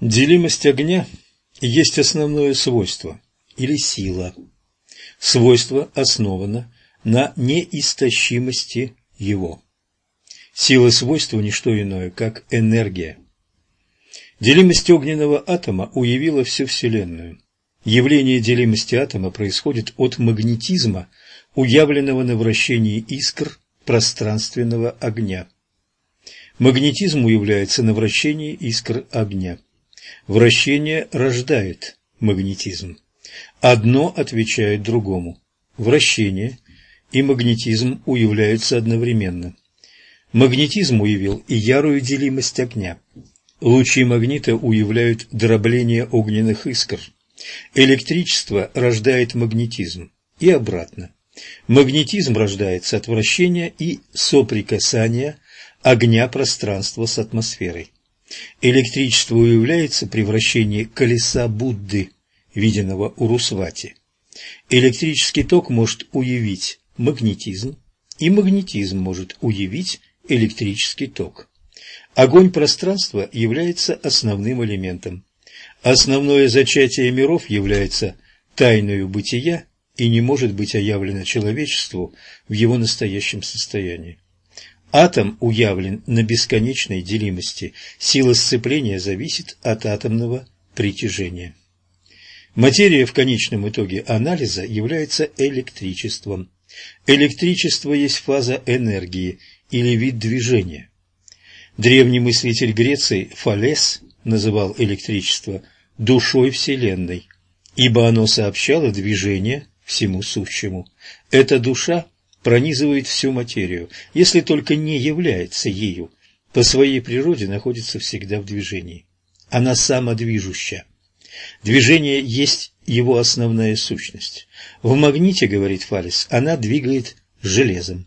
Делимость огня есть основное свойство или сила. Свойство основано на неистощимости его. Сила свойства – не что иное, как энергия. Делимость огненного атома уявила всю Вселенную. Явление делимости атома происходит от магнетизма, уявленного на вращении искр пространственного огня. Магнетизм уявляется на вращении искр огня. Вращение рождает магнетизм. Одно отвечает другому. Вращение и магнетизм уявляются одновременно. Магнетизм уявил и ярую делимость огня. Лучи магнита уявляют дробление огненных искр. Электричество рождает магнетизм и обратно. Магнетизм рождается от вращения и соприкасания огня пространства с атмосферой. Электричество уявляется при вращении колеса Будды, виденного у Русвати. Электрический ток может уявить магнетизм, и магнетизм может уявить электрический ток. Огонь пространства является основным элементом. Основное зачатие миров является тайною бытия и не может быть оявлено человечеству в его настоящем состоянии. Атом уявлен на бесконечной делимости, сила сцепления зависит от атомного притяжения. Материя в конечном итоге анализа является электричеством. Электричество есть фаза энергии или вид движения. Древний мыслитель Греции Фалес называл электричество душой Вселенной, ибо оно сообщало движение всему сущему. Эта душа пронизывает всю материю, если только не является ею, по своей природе находится всегда в движении. Она самодвижущая. Движение есть его основная сущность. В магните, говорит Фалес, она двигает железом.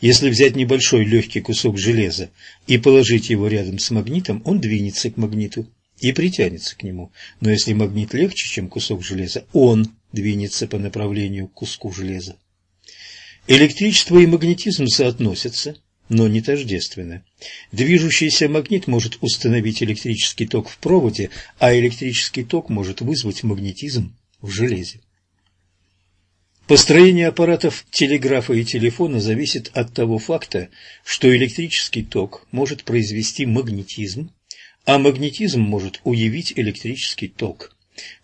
Если взять небольшой легкий кусок железа и положить его рядом с магнитом, он двинется к магниту и притянется к нему. Но если магнит легче, чем кусок железа, он двинется по направлению к куску железа. Электричество и магнетизм соотносятся, но не тождественно. Движущийся магнит может установить электрический ток в проводе, а электрический ток может вызвать магнетизм в железе. Построение аппаратов телеграфа и телефона зависит от того факта, что электрический ток может произвести магнетизм, а магнетизм может уявить электрический ток.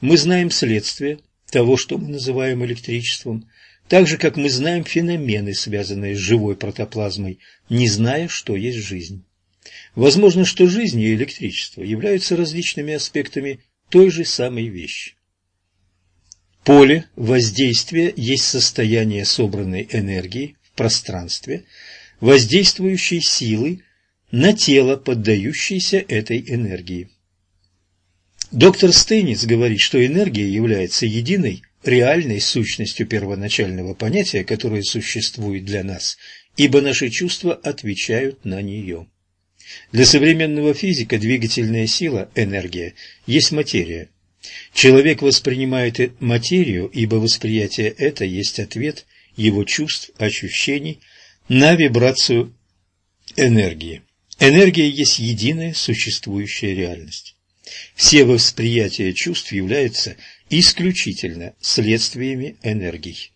Мы знаем следствие того, что мы называем электричеством, так же, как мы знаем феномены, связанные с живой протоплазмой, не зная, что есть жизнь. Возможно, что жизнь и электричество являются различными аспектами той же самой вещи. Поле воздействия есть состояние собранной энергии в пространстве, воздействующей силы на тело, поддающееся этой энергии. Доктор Стейниц говорит, что энергия является единой реальной сущностью первоначального понятия, которое существует для нас, ибо наши чувства отвечают на нее. Для современного физика двигательная сила, энергия, есть материя, Человек воспринимает материю, ибо восприятие это есть ответ его чувств, ощущений на вибрацию энергии. Энергия есть единая существующая реальность. Все восприятия чувств являются исключительно следствиями энергий.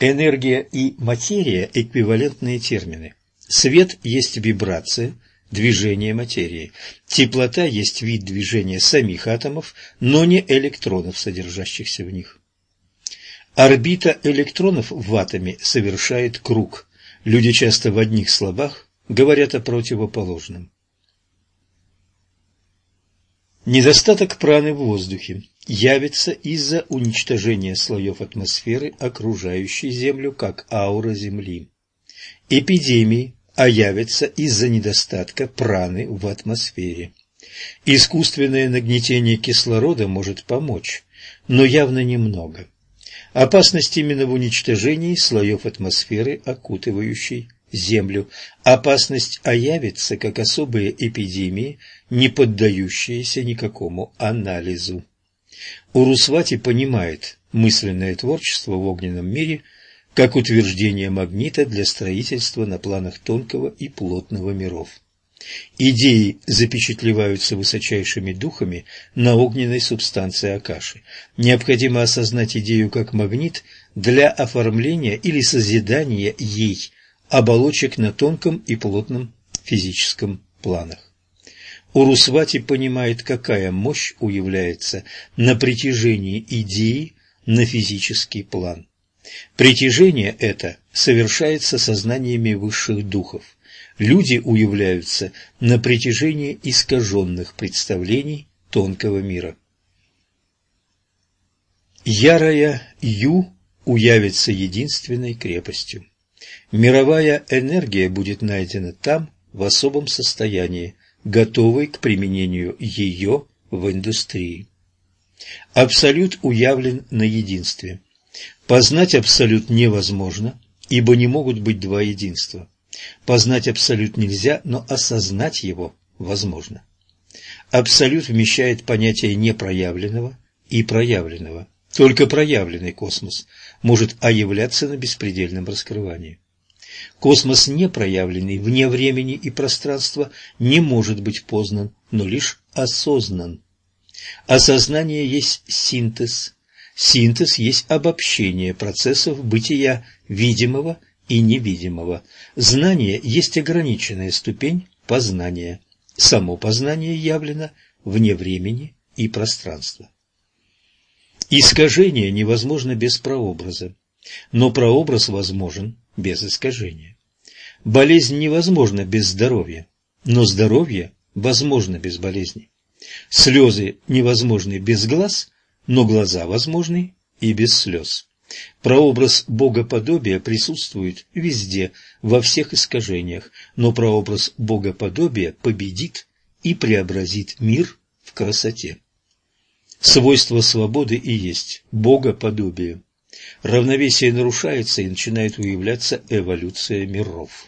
Энергия и материя – эквивалентные термины. Свет есть вибрация – движение материи. Теплота есть вид движения самих атомов, но не электронов, содержащихся в них. Орбита электронов в атоме совершает круг. Люди часто в одних словах говорят о противоположном. Недостаток праны в воздухе явится из-за уничтожения слоев атмосферы, окружающей Землю, как аура Земли. Эпидемии, а явится из-за недостатка праны в атмосфере. Искусственное нагнетение кислорода может помочь, но явно немного. Опасность именно в уничтожении слоев атмосферы, окутывающей Землю. Опасность оявится как особые эпидемии, не поддающиеся никакому анализу. Урусвати понимает мысленное творчество в огненном мире – как утверждение магнита для строительства на планах тонкого и плотного миров. Идеи запечатлеваются высочайшими духами на огненной субстанции Акаши. Необходимо осознать идею как магнит для оформления или созидания ей оболочек на тонком и плотном физическом планах. Урусвати понимает, какая мощь уявляется на притяжении идеи на физический план. Притяжение это совершается сознаниями высших духов. Люди уявляются на притяжении искаженных представлений тонкого мира. Ярая Ю уявится единственной крепостью. Мировая энергия будет найдена там в особом состоянии, готовой к применению ее в индустрии. Абсолют уявлен на единстве. Познать абсолют невозможно, ибо не могут быть два единства. Познать абсолют нельзя, но осознать его возможно. Абсолют вмещает понятие непроявленного и проявленного. Только проявленный космос может оявляться на беспредельном раскрывании. Космос непроявленный вне времени и пространства не может быть познан, но лишь осознан. Осознание есть синтез. Синтез есть обобщение процессов бытия видимого и невидимого. Знание есть ограниченная ступень познания. Само познание явлено вне времени и пространства. Искажение невозможно без прообраза, но прообраз возможен без искажения. Болезнь невозможна без здоровья, но здоровье возможно без болезни. Слезы невозможны без глаз, но глаза возможны и без слез. Прообраз богоподобия присутствует везде, во всех искажениях, но прообраз богоподобия победит и преобразит мир в красоте. Свойство свободы и есть богоподобие. Равновесие нарушается и начинает уявляться эволюция миров.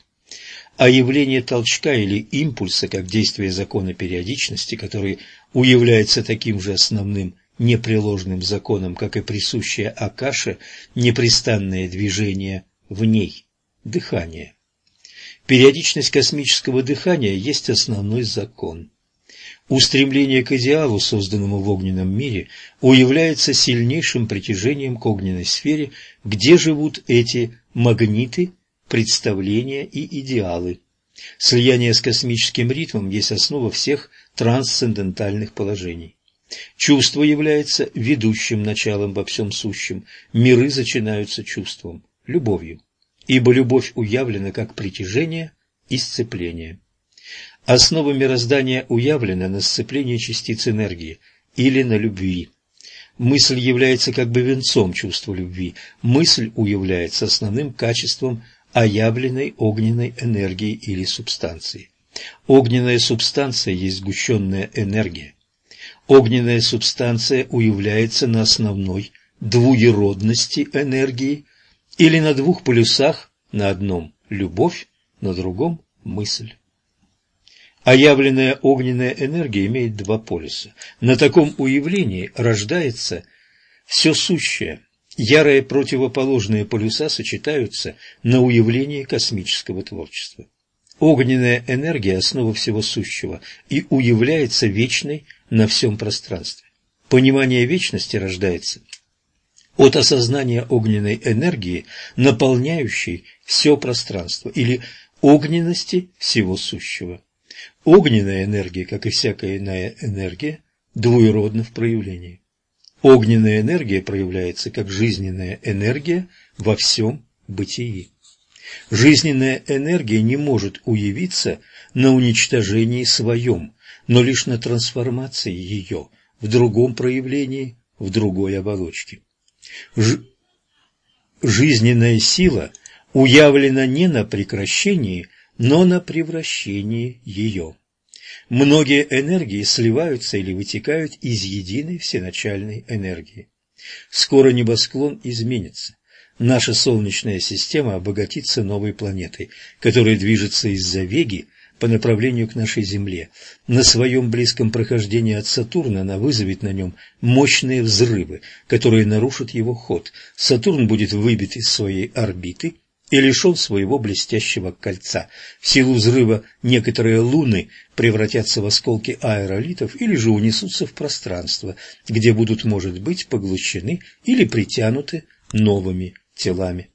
А явление толчка или импульса, как действие закона периодичности, который уявляется таким же основным непреложным законом, как и присущее Акаше, непрестанное движение в ней, дыхание. Периодичность космического дыхания есть основной закон. Устремление к идеалу, созданному в огненном мире, уявляется сильнейшим притяжением к огненной сфере, где живут эти магниты, представления и идеалы. Слияние с космическим ритмом есть основа всех трансцендентальных положений. Чувство является ведущим началом во всем сущем. Миры начинаются чувством, любовью, ибо любовь уявлена как притяжение и сцепление. Основа мироздания уявлена на сцеплении частиц энергии или на любви. Мысль является как бы венцом чувства любви. Мысль уявляется основным качеством оявленной огненной энергии или субстанции. Огненная субстанция есть сгущенная энергия. Огненная субстанция уявляется на основной двуеродности энергии или на двух полюсах, на одном – любовь, на другом – мысль. А явленная огненная энергия имеет два полюса. На таком уявлении рождается все сущее. Ярые противоположные полюса сочетаются на уявлении космического творчества. Огненная энергия – основа всего сущего и уявляется вечной на всем пространстве. Понимание вечности рождается от осознания огненной энергии, наполняющей все пространство, или огненности всего сущего. Огненная энергия, как и всякая иная энергия, двуеродна в проявлении. Огненная энергия проявляется как жизненная энергия во всем бытии. Жизненная энергия не может уявиться на уничтожении своем, но лишь на трансформации ее в другом проявлении, в другой оболочке. Ж... Жизненная сила уявлена не на прекращении, но на превращении ее. Многие энергии сливаются или вытекают из единой всеначальной энергии. Скоро небосклон изменится. Наша Солнечная система обогатится новой планетой, которая движется из-за Веги по направлению к нашей Земле. На своем близком прохождении от Сатурна она вызовет на нем мощные взрывы, которые нарушат его ход. Сатурн будет выбит из своей орбиты и лишен своего блестящего кольца. В силу взрыва некоторые луны превратятся в осколки аэролитов или же унесутся в пространство, где будут, может быть, поглощены или притянуты новыми телами.